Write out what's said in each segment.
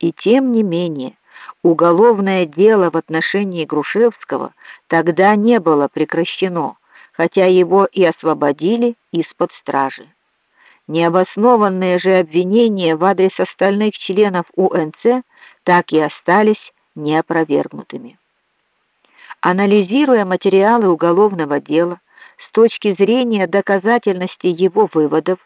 И тем не менее, уголовное дело в отношении Грушевского тогда не было прекращено, хотя его и освободили из-под стражи. Необоснованные же обвинения в адрес остальных членов УНЦ так и остались неопровергнутыми. Анализируя материалы уголовного дела с точки зрения доказательности его выводов,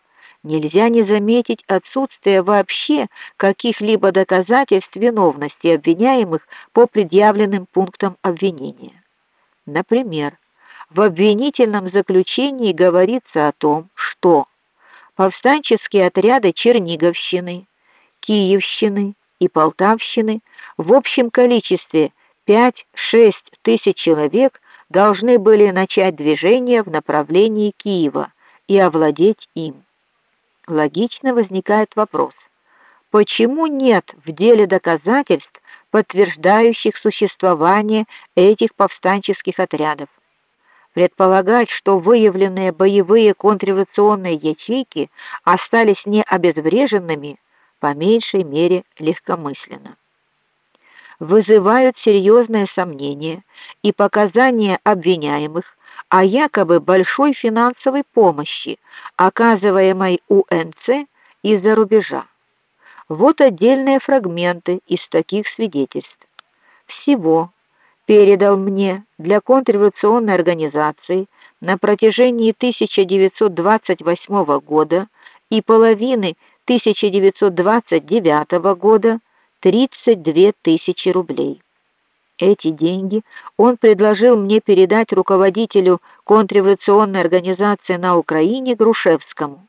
нельзя не заметить отсутствие вообще каких-либо доказательств виновности обвиняемых по предъявленным пунктам обвинения. Например, в обвинительном заключении говорится о том, что повстанческие отряды Черниговщины, Киевщины и Полтавщины в общем количестве 5-6 тысяч человек должны были начать движение в направлении Киева и овладеть им. Логично возникает вопрос: почему нет в деле доказательств, подтверждающих существование этих повстанческих отрядов? Предполагать, что выявленные боевые контрреволюционные ячейки остались не обезвреженными, по меньшей мере легкомысленно. Вызывают серьезные сомнения и показания обвиняемых о якобы большой финансовой помощи, оказываемой УНЦ из-за рубежа. Вот отдельные фрагменты из таких свидетельств. Всего передал мне для контрреволюционной организации на протяжении 1928 года и половины 1929 года 32 тысячи рублей. Эти деньги он предложил мне передать руководителю контрреволюционной организации на Украине Грушевскому,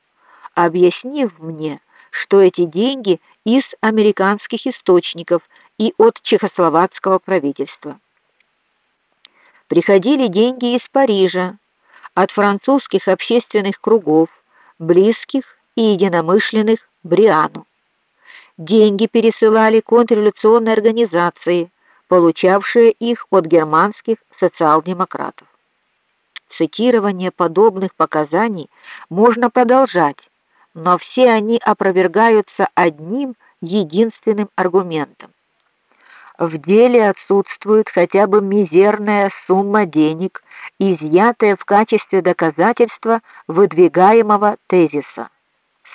объяснив мне, что эти деньги из американских источников и от чехословацкого правительства. Приходили деньги из Парижа, от французских общественных кругов, близких и единомышленных Бриану. Деньги пересылали контрреволюционные организации, получавшие их от германских социал-демократов. Цитирование подобных показаний можно продолжать, но все они опровергаются одним единственным аргументом в деле отсутствует хотя бы мизерная сумма денег, изъятая в качестве доказательства выдвигаемого тезиса.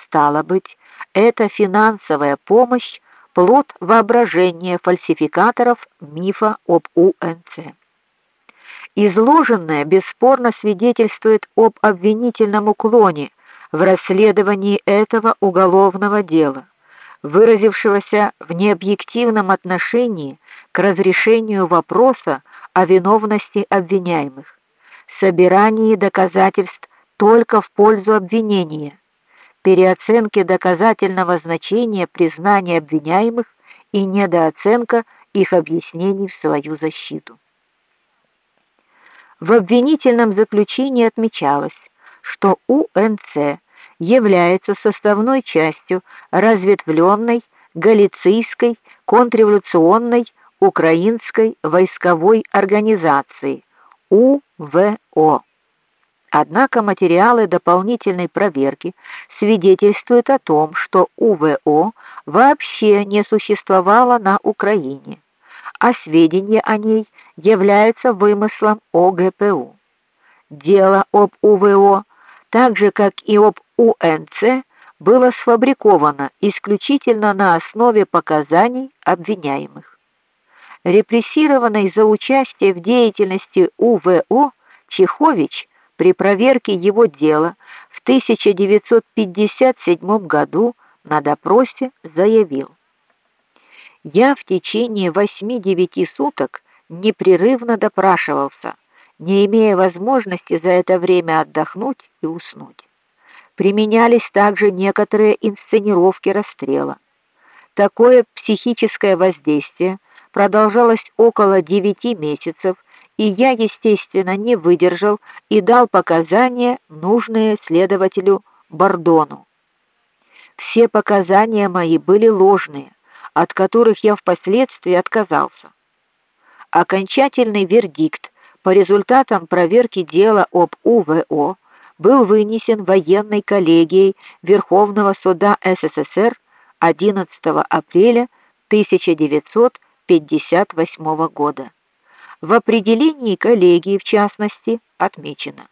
Стало быть, эта финансовая помощь плод воображения фальсификаторов мифа об УНЦ. Изложенное бесспорно свидетельствует об обвинительном уклоне в расследовании этого уголовного дела выразившегося в необъективном отношении к разрешению вопроса о виновности обвиняемых, собирании доказательств только в пользу обвинения, переоценке доказательного значения признания обвиняемых и недооценка их объяснений в свою защиту. В обвинительном заключении отмечалось, что УНЦ является составной частью разветвленной галицийской контрреволюционной украинской войсковой организации УВО. Однако материалы дополнительной проверки свидетельствуют о том, что УВО вообще не существовало на Украине, а сведения о ней являются вымыслом ОГПУ. Дело об УВО так же как и об УНЦ, было сфабриковано исключительно на основе показаний обвиняемых. Репрессированный за участие в деятельности УВО Чехович при проверке его дела в 1957 году на допросе заявил: "Я в течение 8-9 суток непрерывно допрашивался, не имея возможности за это время отдохнуть и уснуть. Применялись также некоторые инсценировки расстрела. Такое психическое воздействие продолжалось около девяти месяцев, и я, естественно, не выдержал и дал показания, нужные следователю Бордону. Все показания мои были ложные, от которых я впоследствии отказался. Окончательный вердикт по результатам проверки дела об УВО был вынесен военной коллегией Верховного суда СССР 11 апреля 1958 года. В определении коллегии, в частности, отмечено